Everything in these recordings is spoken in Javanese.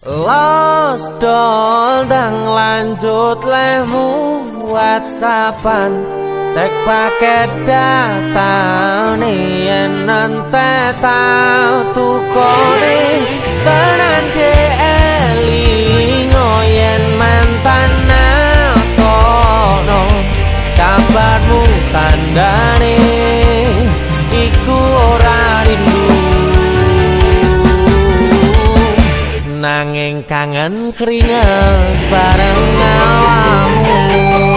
Los dol lanjut lemu whatsappan Cek paket data ni yen nante tau tukone. Tenan Nanging kangen keringet bareng awamu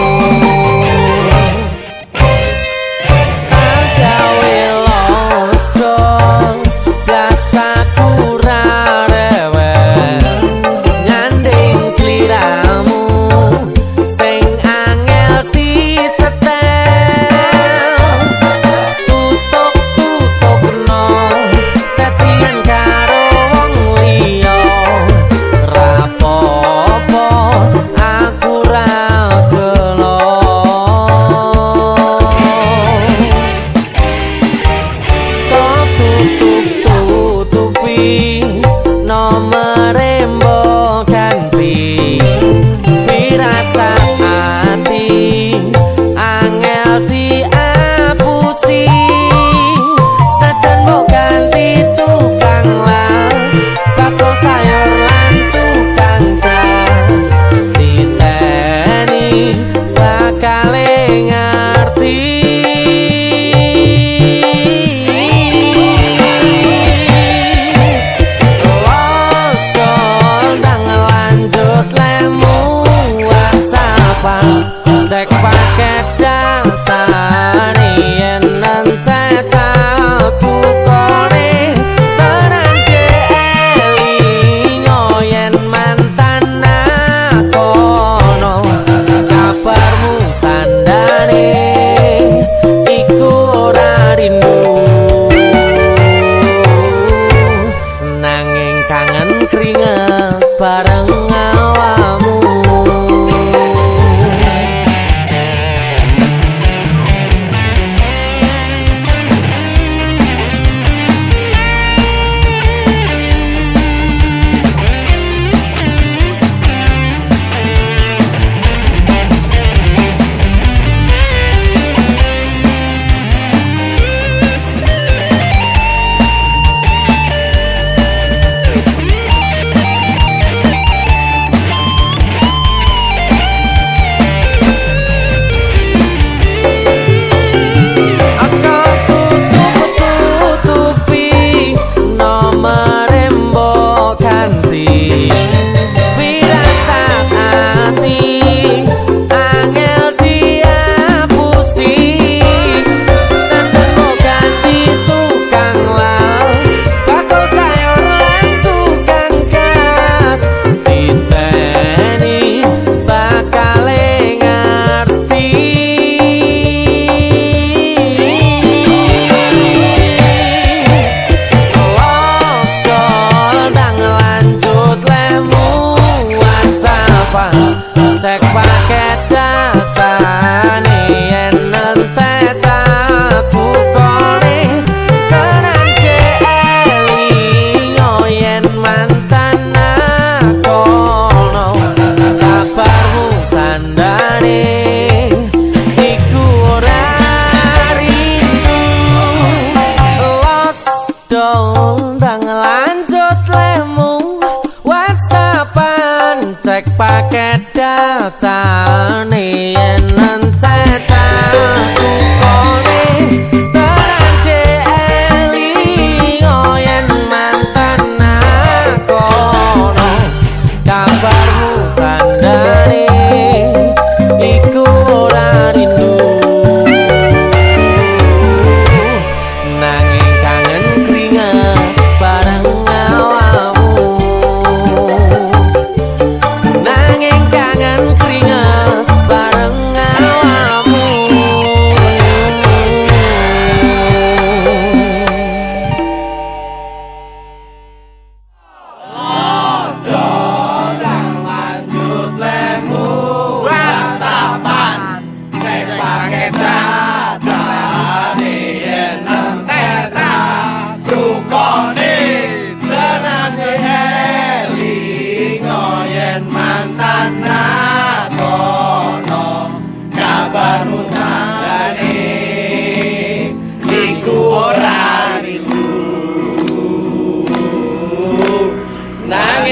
tú. that. Cek paket tá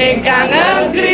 Engganando